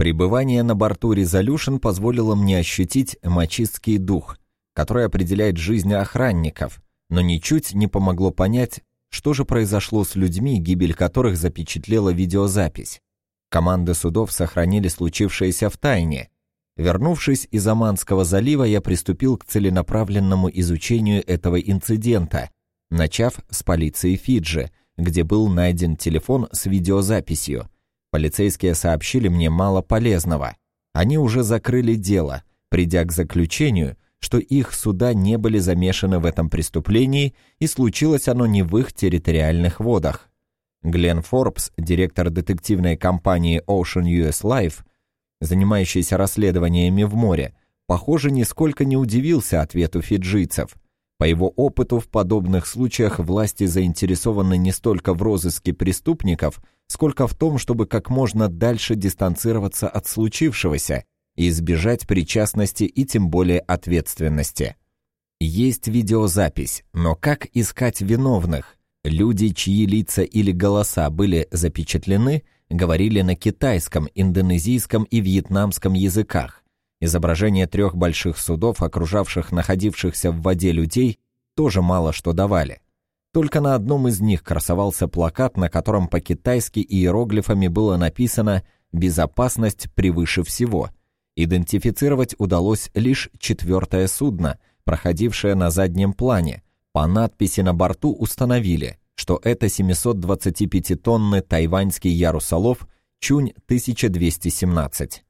Пребывание на борту Resolution позволило мне ощутить мачистский дух, который определяет жизнь охранников, но ничуть не помогло понять, что же произошло с людьми, гибель которых запечатлела видеозапись. Команды судов сохранили случившееся в тайне. Вернувшись из Аманского залива, я приступил к целенаправленному изучению этого инцидента, начав с полиции Фиджи, где был найден телефон с видеозаписью – Полицейские сообщили мне мало полезного. Они уже закрыли дело, придя к заключению, что их суда не были замешаны в этом преступлении и случилось оно не в их территориальных водах. Глен Форбс, директор детективной компании Ocean US Life, занимающийся расследованиями в море, похоже, нисколько не удивился ответу фиджийцев. По его опыту в подобных случаях власти заинтересованы не столько в розыске преступников, сколько в том, чтобы как можно дальше дистанцироваться от случившегося и избежать причастности и тем более ответственности. Есть видеозапись, но как искать виновных? Люди, чьи лица или голоса были запечатлены, говорили на китайском, индонезийском и вьетнамском языках. Изображения трех больших судов, окружавших находившихся в воде людей, тоже мало что давали. Только на одном из них красовался плакат, на котором по-китайски иероглифами было написано «Безопасность превыше всего». Идентифицировать удалось лишь четвертое судно, проходившее на заднем плане. По надписи на борту установили, что это 725-тонный тайваньский ярусолов Чунь-1217.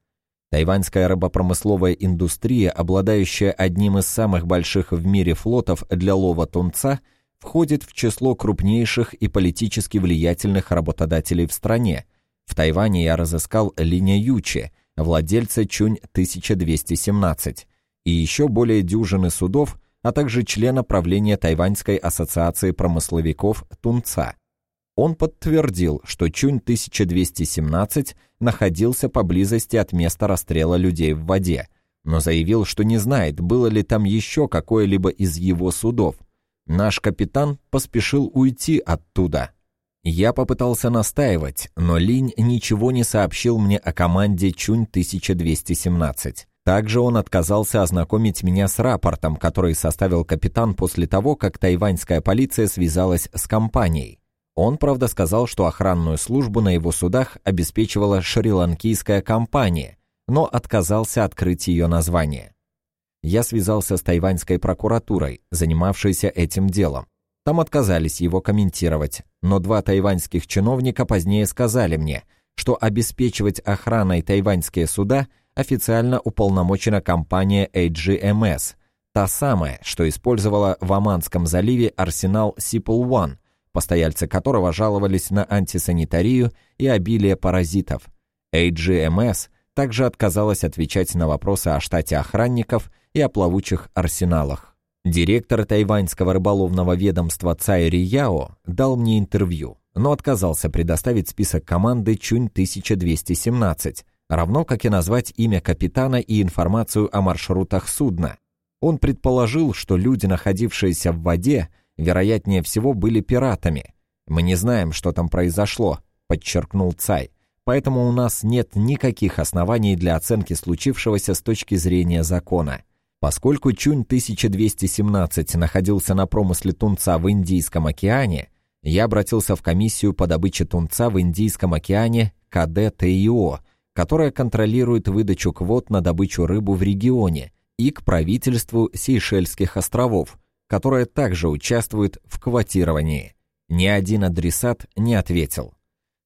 Тайваньская рыбопромысловая индустрия, обладающая одним из самых больших в мире флотов для лова тунца – входит в число крупнейших и политически влиятельных работодателей в стране. В Тайване я разыскал Линя Ючи, владельца Чунь-1217, и еще более дюжины судов, а также члена правления Тайваньской ассоциации промысловиков Тунца. Он подтвердил, что Чунь-1217 находился поблизости от места расстрела людей в воде, но заявил, что не знает, было ли там еще какое-либо из его судов – Наш капитан поспешил уйти оттуда. Я попытался настаивать, но Линь ничего не сообщил мне о команде Чунь-1217. Также он отказался ознакомить меня с рапортом, который составил капитан после того, как тайваньская полиция связалась с компанией. Он, правда, сказал, что охранную службу на его судах обеспечивала шри-ланкийская компания, но отказался открыть ее название я связался с тайваньской прокуратурой, занимавшейся этим делом. Там отказались его комментировать, но два тайваньских чиновника позднее сказали мне, что обеспечивать охраной тайваньские суда официально уполномочена компания AGMS, та самая, что использовала в Оманском заливе арсенал Sipple One, постояльцы которого жаловались на антисанитарию и обилие паразитов. AGMS также отказалась отвечать на вопросы о штате охранников и о плавучих арсеналах. Директор тайваньского рыболовного ведомства Цай Рияо дал мне интервью, но отказался предоставить список команды Чунь-1217, равно как и назвать имя капитана и информацию о маршрутах судна. Он предположил, что люди, находившиеся в воде, вероятнее всего были пиратами. «Мы не знаем, что там произошло», — подчеркнул Цай, поэтому у нас нет никаких оснований для оценки случившегося с точки зрения закона. Поскольку Чунь 1217 находился на промысле тунца в Индийском океане, я обратился в комиссию по добыче тунца в Индийском океане КДТИО, которая контролирует выдачу квот на добычу рыбу в регионе, и к правительству Сейшельских островов, которое также участвует в квотировании. Ни один адресат не ответил.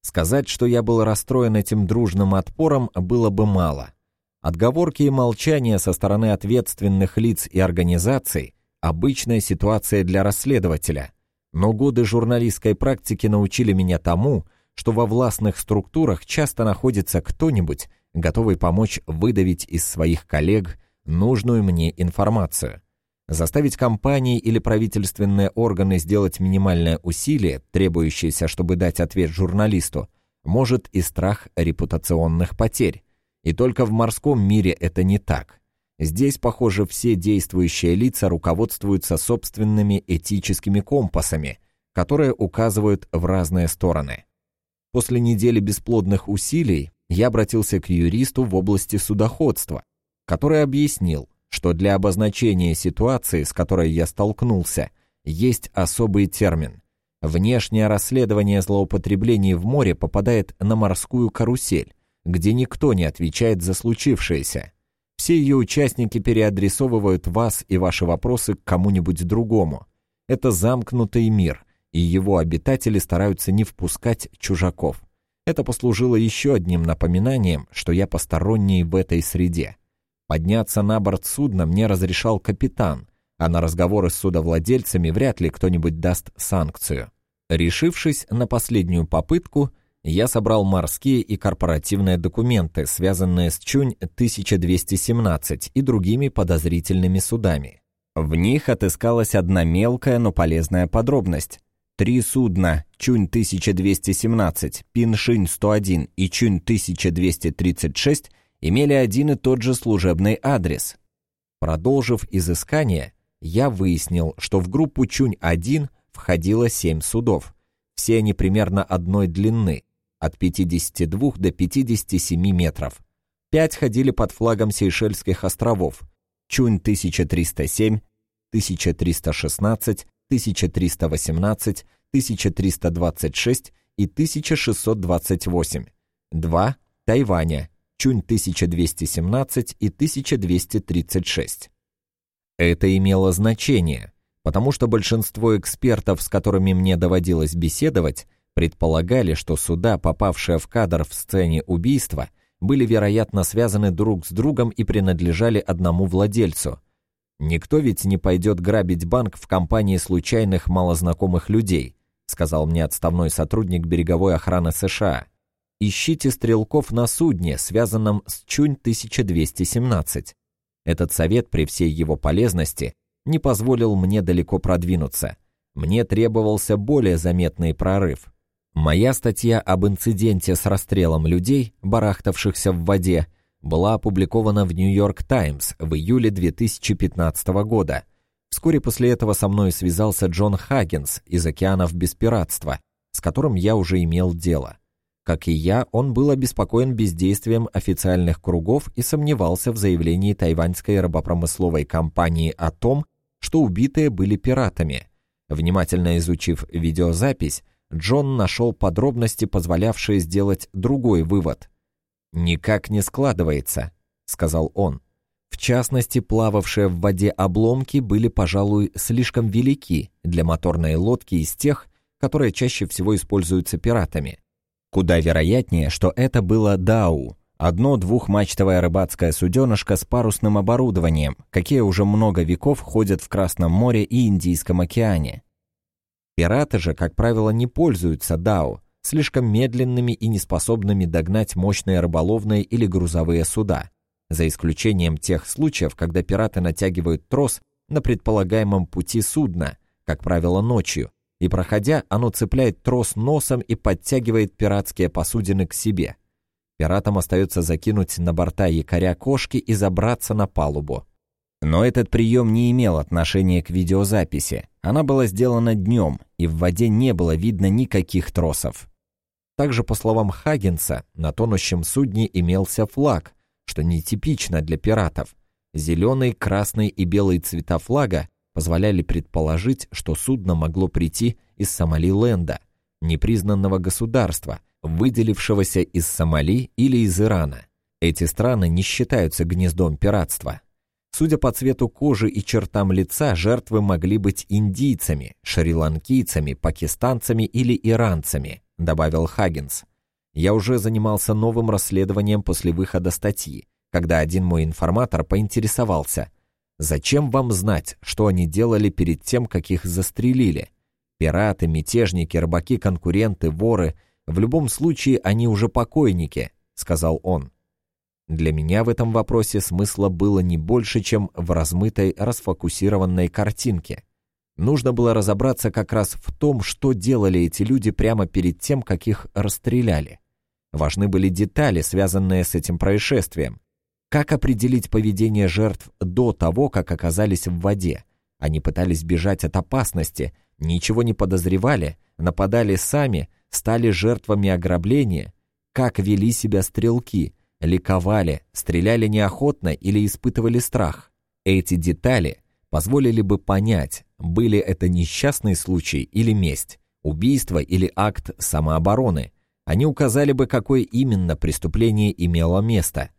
Сказать, что я был расстроен этим дружным отпором, было бы мало. Отговорки и молчание со стороны ответственных лиц и организаций – обычная ситуация для расследователя. Но годы журналистской практики научили меня тому, что во властных структурах часто находится кто-нибудь, готовый помочь выдавить из своих коллег нужную мне информацию. Заставить компании или правительственные органы сделать минимальное усилие, требующееся, чтобы дать ответ журналисту, может и страх репутационных потерь. И только в морском мире это не так. Здесь, похоже, все действующие лица руководствуются собственными этическими компасами, которые указывают в разные стороны. После недели бесплодных усилий я обратился к юристу в области судоходства, который объяснил, что для обозначения ситуации, с которой я столкнулся, есть особый термин. Внешнее расследование злоупотреблений в море попадает на морскую карусель, где никто не отвечает за случившееся. Все ее участники переадресовывают вас и ваши вопросы к кому-нибудь другому. Это замкнутый мир, и его обитатели стараются не впускать чужаков. Это послужило еще одним напоминанием, что я посторонний в этой среде. Подняться на борт судна мне разрешал капитан, а на разговоры с судовладельцами вряд ли кто-нибудь даст санкцию. Решившись на последнюю попытку, я собрал морские и корпоративные документы, связанные с Чунь-1217 и другими подозрительными судами. В них отыскалась одна мелкая, но полезная подробность. Три судна Чунь-1217, Пиншинь-101 и Чунь-1236 имели один и тот же служебный адрес. Продолжив изыскание, я выяснил, что в группу Чунь-1 входило семь судов. Все они примерно одной длины, от 52 до 57 метров. Пять ходили под флагом Сейшельских островов. Чунь 1307, 1316, 1318, 1326 и 1628. Два Тайваня. Чунь 1217 и 1236. Это имело значение, потому что большинство экспертов, с которыми мне доводилось беседовать, Предполагали, что суда, попавшие в кадр в сцене убийства, были, вероятно, связаны друг с другом и принадлежали одному владельцу. «Никто ведь не пойдет грабить банк в компании случайных малознакомых людей», сказал мне отставной сотрудник береговой охраны США. «Ищите стрелков на судне, связанном с Чунь-1217». Этот совет при всей его полезности не позволил мне далеко продвинуться. Мне требовался более заметный прорыв. Моя статья об инциденте с расстрелом людей, барахтавшихся в воде, была опубликована в «Нью-Йорк Таймс» в июле 2015 года. Вскоре после этого со мной связался Джон Хаггинс из «Океанов без пиратства», с которым я уже имел дело. Как и я, он был обеспокоен бездействием официальных кругов и сомневался в заявлении тайваньской рабопромысловой компании о том, что убитые были пиратами. Внимательно изучив видеозапись, Джон нашел подробности, позволявшие сделать другой вывод. «Никак не складывается», — сказал он. В частности, плававшие в воде обломки были, пожалуй, слишком велики для моторной лодки из тех, которые чаще всего используются пиратами. Куда вероятнее, что это было Дау, одно двухмачтовое рыбацкое суденышко с парусным оборудованием, какие уже много веков ходят в Красном море и Индийском океане. Пираты же, как правило, не пользуются дао, слишком медленными и неспособными догнать мощные рыболовные или грузовые суда, за исключением тех случаев, когда пираты натягивают трос на предполагаемом пути судна, как правило, ночью, и, проходя, оно цепляет трос носом и подтягивает пиратские посудины к себе. Пиратам остается закинуть на борта якоря кошки и забраться на палубу. Но этот прием не имел отношения к видеозаписи. Она была сделана днем, и в воде не было видно никаких тросов. Также, по словам Хагенса, на тонущем судне имелся флаг, что нетипично для пиратов. Зеленый, красный и белый цвета флага позволяли предположить, что судно могло прийти из Сомалиленда, непризнанного государства, выделившегося из Сомали или из Ирана. Эти страны не считаются гнездом пиратства. Судя по цвету кожи и чертам лица, жертвы могли быть индийцами, шри-ланкийцами, пакистанцами или иранцами, добавил Хаггинс. Я уже занимался новым расследованием после выхода статьи, когда один мой информатор поинтересовался, «Зачем вам знать, что они делали перед тем, как их застрелили? Пираты, мятежники, рыбаки, конкуренты, воры, в любом случае они уже покойники», — сказал он. Для меня в этом вопросе смысла было не больше, чем в размытой, расфокусированной картинке. Нужно было разобраться как раз в том, что делали эти люди прямо перед тем, как их расстреляли. Важны были детали, связанные с этим происшествием. Как определить поведение жертв до того, как оказались в воде? Они пытались бежать от опасности, ничего не подозревали, нападали сами, стали жертвами ограбления. как вели себя стрелки, ликовали, стреляли неохотно или испытывали страх. Эти детали позволили бы понять, были это несчастный случай или месть, убийство или акт самообороны. Они указали бы, какое именно преступление имело место.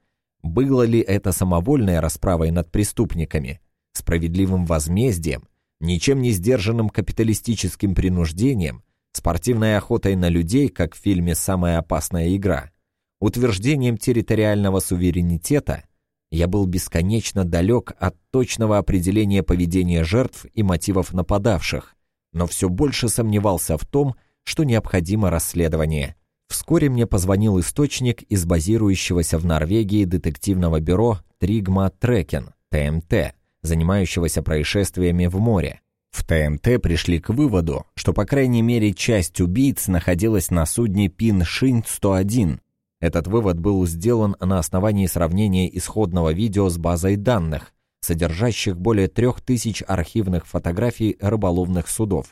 Было ли это самовольной расправой над преступниками, справедливым возмездием, ничем не сдержанным капиталистическим принуждением, спортивной охотой на людей, как в фильме «Самая опасная игра», утверждением территориального суверенитета, я был бесконечно далек от точного определения поведения жертв и мотивов нападавших, но все больше сомневался в том, что необходимо расследование. Вскоре мне позвонил источник из базирующегося в Норвегии детективного бюро Тригма Трекен, ТМТ, занимающегося происшествиями в море. В ТМТ пришли к выводу, что по крайней мере часть убийц находилась на судне Пин Шинь-101. Этот вывод был сделан на основании сравнения исходного видео с базой данных, содержащих более трех тысяч архивных фотографий рыболовных судов.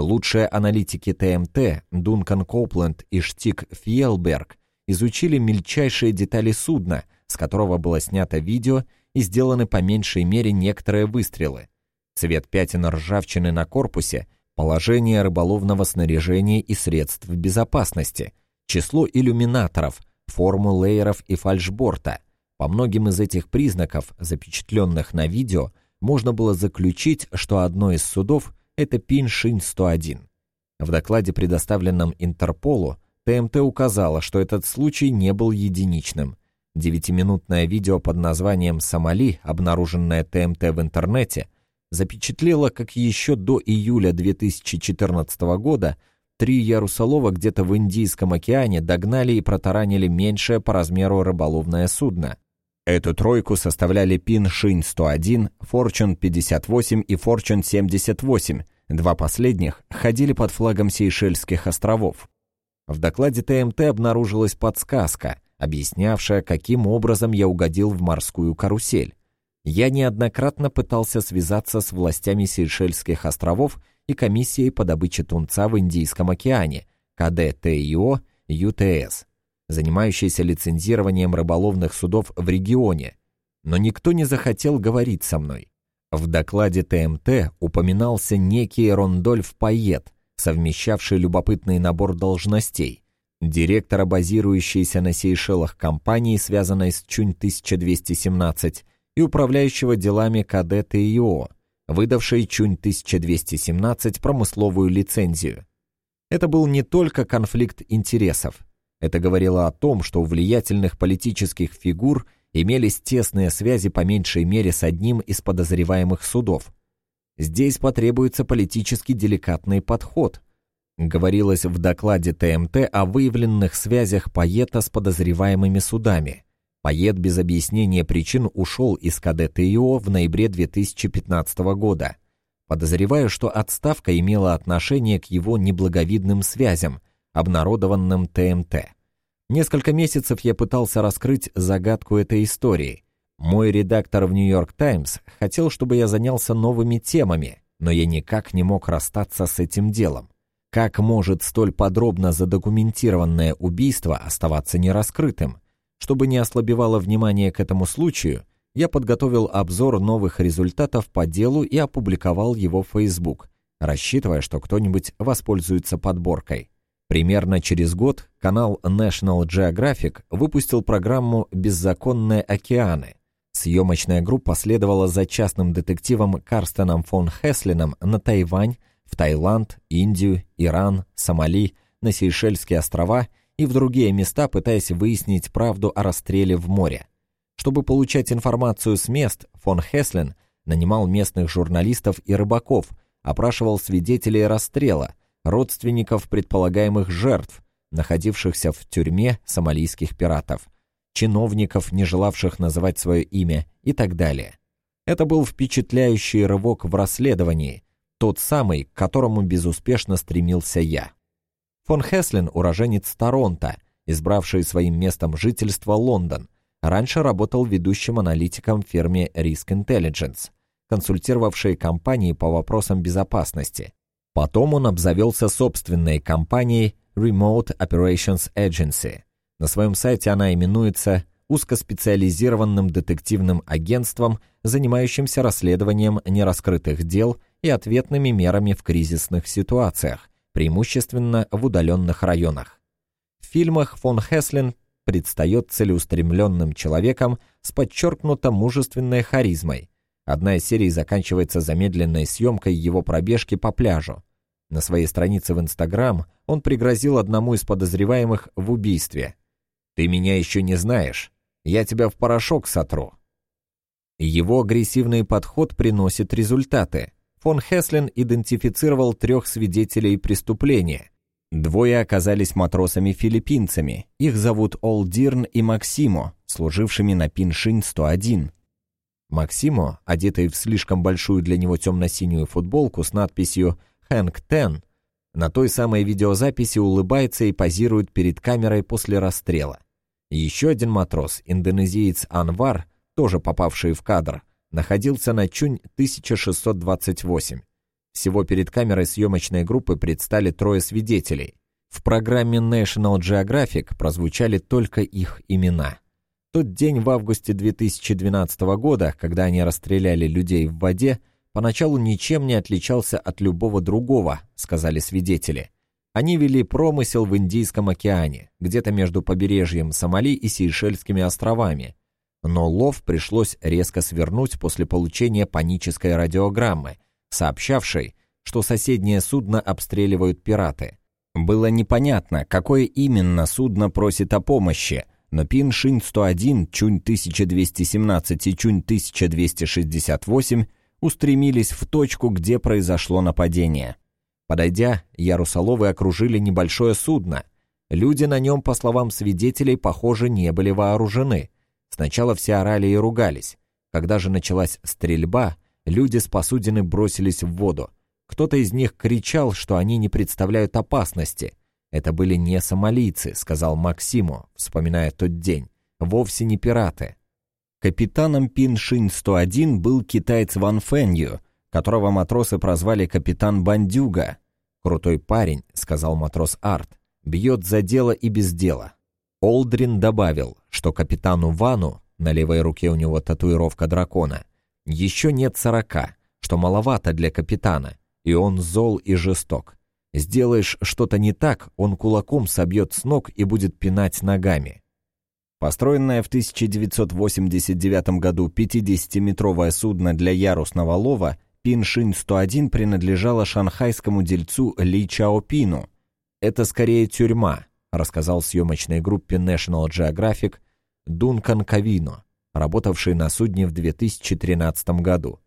Лучшие аналитики ТМТ Дункан Копленд и Штик Фьелберг изучили мельчайшие детали судна, с которого было снято видео и сделаны по меньшей мере некоторые выстрелы. Цвет пятен ржавчины на корпусе, положение рыболовного снаряжения и средств безопасности, число иллюминаторов, форму лейеров и фальшборта. По многим из этих признаков, запечатленных на видео, можно было заключить, что одно из судов – это Пиншинь-101. В докладе, предоставленном Интерполу, ТМТ указала, что этот случай не был единичным. Девятиминутное видео под названием «Сомали», обнаруженное ТМТ в интернете, запечатлело, как еще до июля 2014 года три ярусолова где-то в Индийском океане догнали и протаранили меньшее по размеру рыболовное судно. Эту тройку составляли Пин Шинь 101, Fortune 58 и Fortune 78. Два последних ходили под флагом Сейшельских островов. В докладе ТМТ обнаружилась подсказка – объяснявшая, каким образом я угодил в морскую карусель. Я неоднократно пытался связаться с властями Сейшельских островов и комиссией по добыче тунца в Индийском океане, КДТИО, ЮТС, занимающейся лицензированием рыболовных судов в регионе, но никто не захотел говорить со мной. В докладе ТМТ упоминался некий Рондольф Пайет, совмещавший любопытный набор должностей – директора базирующейся на Сейшелах компании, связанной с Чунь-1217, и управляющего делами КД ТИО, выдавшей Чунь-1217 промысловую лицензию. Это был не только конфликт интересов. Это говорило о том, что у влиятельных политических фигур имелись тесные связи по меньшей мере с одним из подозреваемых судов. Здесь потребуется политически деликатный подход – Говорилось в докладе ТМТ о выявленных связях Паета с подозреваемыми судами. Пает без объяснения причин ушел из КДТИО в ноябре 2015 года. Подозреваю, что отставка имела отношение к его неблаговидным связям, обнародованным ТМТ. Несколько месяцев я пытался раскрыть загадку этой истории. Мой редактор в «Нью-Йорк Таймс» хотел, чтобы я занялся новыми темами, но я никак не мог расстаться с этим делом. Как может столь подробно задокументированное убийство оставаться нераскрытым? Чтобы не ослабевало внимание к этому случаю, я подготовил обзор новых результатов по делу и опубликовал его в Facebook, рассчитывая, что кто-нибудь воспользуется подборкой. Примерно через год канал National Geographic выпустил программу «Беззаконные океаны». Съемочная группа следовала за частным детективом Карстеном фон Хеслином на Тайвань в Таиланд, Индию, Иран, Сомали, на Сейшельские острова и в другие места, пытаясь выяснить правду о расстреле в море. Чтобы получать информацию с мест, фон Хеслен нанимал местных журналистов и рыбаков, опрашивал свидетелей расстрела, родственников предполагаемых жертв, находившихся в тюрьме сомалийских пиратов, чиновников, не желавших называть свое имя и так далее. Это был впечатляющий рывок в расследовании – тот самый, к которому безуспешно стремился я. Фон Хеслин – уроженец Торонто, избравший своим местом жительства Лондон. Раньше работал ведущим аналитиком в фирме Risk Intelligence, консультировавшей компании по вопросам безопасности. Потом он обзавелся собственной компанией Remote Operations Agency. На своем сайте она именуется узкоспециализированным детективным агентством, занимающимся расследованием нераскрытых дел и ответными мерами в кризисных ситуациях, преимущественно в удаленных районах. В фильмах фон Хеслин предстает целеустремленным человеком с подчеркнуто мужественной харизмой. Одна из серий заканчивается замедленной съемкой его пробежки по пляжу. На своей странице в Инстаграм он пригрозил одному из подозреваемых в убийстве. «Ты меня еще не знаешь. Я тебя в порошок сотру». Его агрессивный подход приносит результаты. Фон Хеслин идентифицировал трех свидетелей преступления. Двое оказались матросами-филиппинцами. Их зовут Олдирн и Максимо, служившими на Пиншинь-101. Максимо, одетый в слишком большую для него темно-синюю футболку с надписью «Хэнк Тен», на той самой видеозаписи улыбается и позирует перед камерой после расстрела. Еще один матрос, индонезиец Анвар, тоже попавший в кадр, находился на Чунь 1628. Всего перед камерой съемочной группы предстали трое свидетелей. В программе National Geographic прозвучали только их имена. Тот день в августе 2012 года, когда они расстреляли людей в воде, поначалу ничем не отличался от любого другого, сказали свидетели. Они вели промысел в Индийском океане, где-то между побережьем Сомали и Сейшельскими островами. Но лов пришлось резко свернуть после получения панической радиограммы, сообщавшей, что соседнее судно обстреливают пираты. Было непонятно, какое именно судно просит о помощи, но Пин Шинь 101, Чунь 1217 и Чунь 1268 устремились в точку, где произошло нападение. Подойдя, ярусоловы окружили небольшое судно. Люди на нем, по словам свидетелей, похоже, не были вооружены. Сначала все орали и ругались. Когда же началась стрельба, люди с посудины бросились в воду. Кто-то из них кричал, что они не представляют опасности. «Это были не сомалийцы», — сказал Максиму, вспоминая тот день. «Вовсе не пираты». Капитаном Пин-Шинь-101 был китаец Ван Фэнью, которого матросы прозвали капитан Бандюга. «Крутой парень», — сказал матрос Арт, — «бьет за дело и без дела». Олдрин добавил, что капитану Вану, на левой руке у него татуировка дракона, еще нет сорока, что маловато для капитана, и он зол и жесток. Сделаешь что-то не так, он кулаком собьет с ног и будет пинать ногами. Построенное в 1989 году 50-метровое судно для ярусного лова Пиншинь-101 принадлежало шанхайскому дельцу Ли Чаопину. «Это скорее тюрьма», рассказал съемочной группе National Geographic Дункан Кавино, работавший на судне в 2013 году.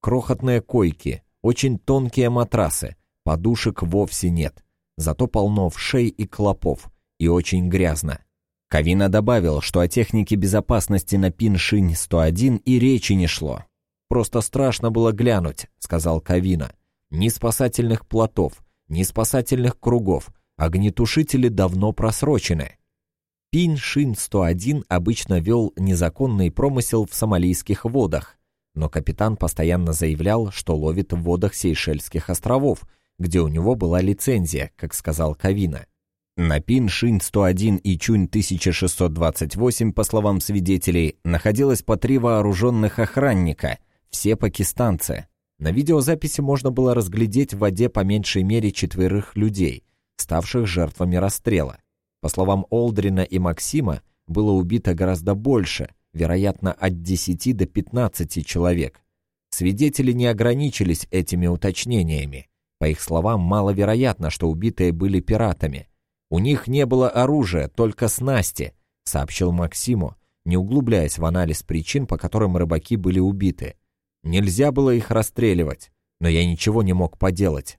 Крохотные койки, очень тонкие матрасы, подушек вовсе нет, зато полно вшей и клопов, и очень грязно. Кавина добавил, что о технике безопасности на Пиншинь-101 и речи не шло. «Просто страшно было глянуть», — сказал Кавина. «Ни спасательных плотов, ни спасательных кругов, огнетушители давно просрочены». Пинь-Шин-101 обычно вел незаконный промысел в сомалийских водах, но капитан постоянно заявлял, что ловит в водах Сейшельских островов, где у него была лицензия, как сказал Кавина. На Пин-Шин-101 и Чунь-1628, по словам свидетелей, находилось по три вооруженных охранника, все пакистанцы. На видеозаписи можно было разглядеть в воде по меньшей мере четверых людей, ставших жертвами расстрела. По словам Олдрина и Максима, было убито гораздо больше, вероятно, от 10 до 15 человек. Свидетели не ограничились этими уточнениями. По их словам, маловероятно, что убитые были пиратами. «У них не было оружия, только снасти», — сообщил Максиму, не углубляясь в анализ причин, по которым рыбаки были убиты. Нельзя было их расстреливать, но я ничего не мог поделать.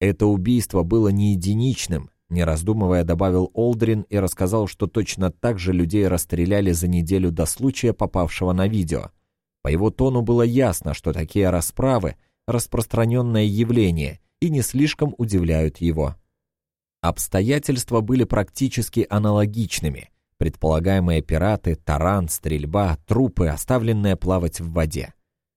Это убийство было не единичным, не раздумывая добавил Олдрин и рассказал, что точно так же людей расстреляли за неделю до случая, попавшего на видео. По его тону было ясно, что такие расправы – распространенное явление и не слишком удивляют его. Обстоятельства были практически аналогичными. Предполагаемые пираты, таран, стрельба, трупы, оставленные плавать в воде.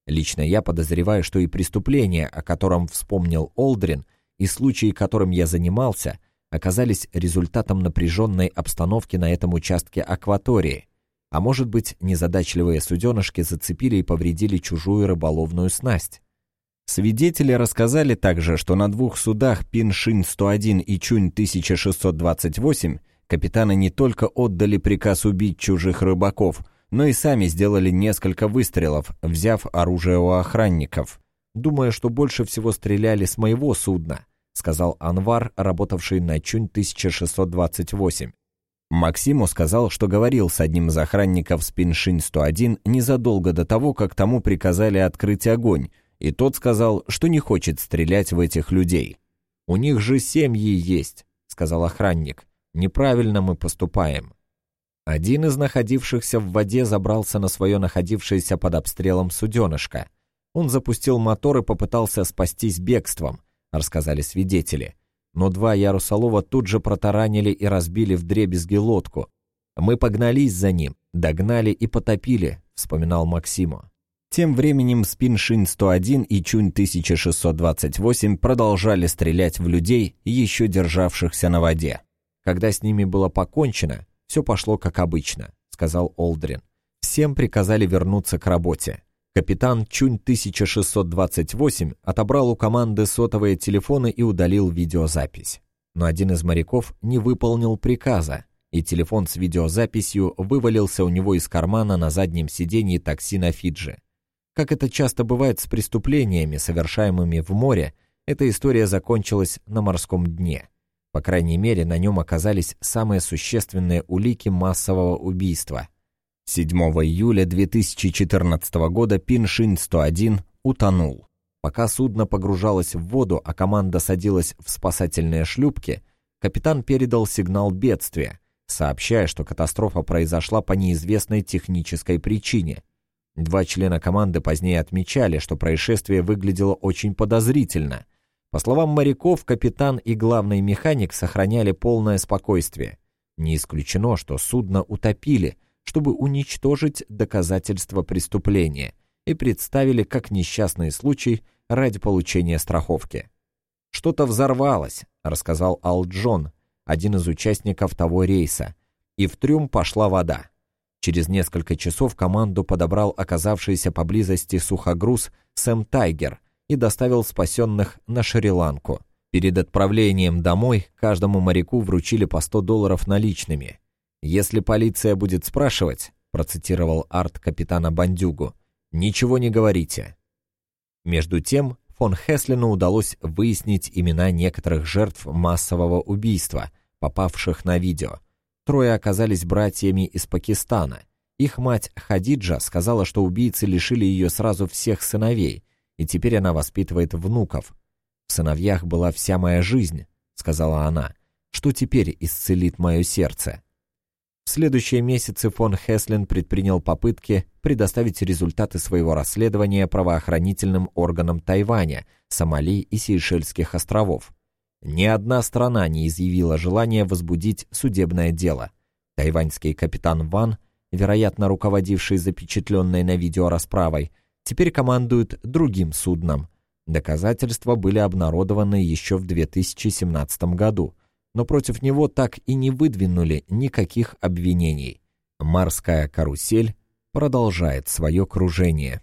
Лично я подозреваю, что и преступление, о котором вспомнил Олдрин, и случаи, которым я занимался, оказались результатом напряженной обстановки на этом участке акватории. А может быть, незадачливые суденышки зацепили и повредили чужую рыболовную снасть. Свидетели рассказали также, что на двух судах Пиншинь-101 и Чунь-1628 капитаны не только отдали приказ убить чужих рыбаков, но и сами сделали несколько выстрелов, взяв оружие у охранников. Думая, что больше всего стреляли с моего судна, сказал Анвар, работавший на Чунь-1628. Максиму сказал, что говорил с одним из охранников Спиншин-101 незадолго до того, как тому приказали открыть огонь, и тот сказал, что не хочет стрелять в этих людей. «У них же семьи есть», — сказал охранник. «Неправильно мы поступаем». Один из находившихся в воде забрался на свое находившееся под обстрелом суденышко. Он запустил мотор и попытался спастись бегством, рассказали свидетели. Но два ярусолова тут же протаранили и разбили в дребезги лодку. «Мы погнались за ним, догнали и потопили», — вспоминал Максиму. Тем временем Спиншин-101 и Чунь-1628 продолжали стрелять в людей, еще державшихся на воде. Когда с ними было покончено, все пошло как обычно, сказал Олдрин. Всем приказали вернуться к работе. Капитан Чунь-1628 отобрал у команды сотовые телефоны и удалил видеозапись. Но один из моряков не выполнил приказа, и телефон с видеозаписью вывалился у него из кармана на заднем сиденье такси на Фиджи. Как это часто бывает с преступлениями, совершаемыми в море, эта история закончилась на морском дне. По крайней мере, на нем оказались самые существенные улики массового убийства. 7 июля 2014 года Пиншин-101 утонул. Пока судно погружалось в воду, а команда садилась в спасательные шлюпки, капитан передал сигнал бедствия, сообщая, что катастрофа произошла по неизвестной технической причине – Два члена команды позднее отмечали, что происшествие выглядело очень подозрительно. По словам моряков, капитан и главный механик сохраняли полное спокойствие. Не исключено, что судно утопили, чтобы уничтожить доказательства преступления, и представили как несчастный случай ради получения страховки. «Что-то взорвалось», — рассказал Ал Джон, один из участников того рейса, и в трюм пошла вода. Через несколько часов команду подобрал оказавшийся поблизости сухогруз Сэм Тайгер и доставил спасенных на Шри-Ланку. Перед отправлением домой каждому моряку вручили по 100 долларов наличными. «Если полиция будет спрашивать», процитировал Арт капитана Бандюгу, «ничего не говорите». Между тем, фон Хеслину удалось выяснить имена некоторых жертв массового убийства, попавших на видео – Трое оказались братьями из Пакистана. Их мать Хадиджа сказала, что убийцы лишили ее сразу всех сыновей, и теперь она воспитывает внуков. «В сыновьях была вся моя жизнь», — сказала она. «Что теперь исцелит мое сердце?» В следующие месяцы фон Хеслин предпринял попытки предоставить результаты своего расследования правоохранительным органам Тайваня, Сомали и Сейшельских островов. Ни одна страна не изъявила желания возбудить судебное дело. Тайваньский капитан Ван, вероятно, руководивший запечатленной на видео расправой, теперь командует другим судном. Доказательства были обнародованы еще в 2017 году, но против него так и не выдвинули никаких обвинений. Морская карусель продолжает свое кружение.